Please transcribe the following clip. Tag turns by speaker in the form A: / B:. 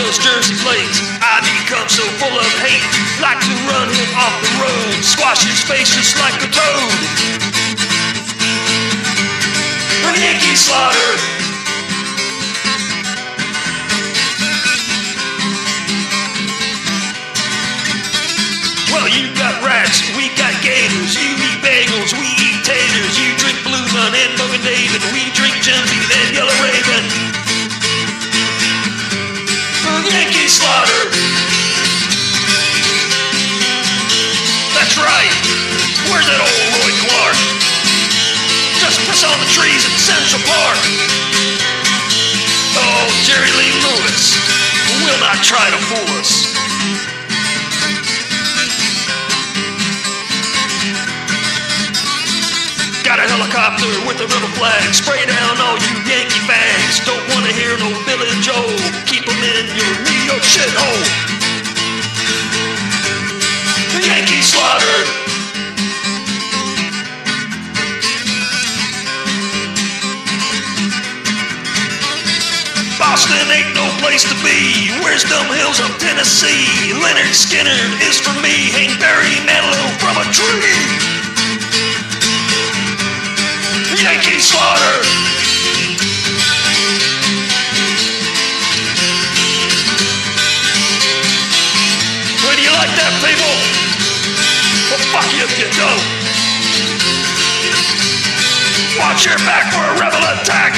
A: those Jersey plates. I become so full of hate, like to run him off the road, squash his face just like a toad. Nicky Slaughter. Well, you got rats, we got gators, you eat bagels, we Where's that old Roy Clark? Just piss on the trees in Central Park. Oh, Jerry Lee Lewis will not try to fool us. Got a helicopter with a little flag. Spray down all you Yankee fags. Don't wanna hear no Billy Joel. Keep 'em in your New York shithole. Boston ain't no place to be. Where's them hills of Tennessee? Lynyrd Skynyrd is for me. Hank Barry, Manilow from a tree. Yankee slaughter. Well, do you like that, people? Well, fuck you if you don't. Watch your back for a rebel attack.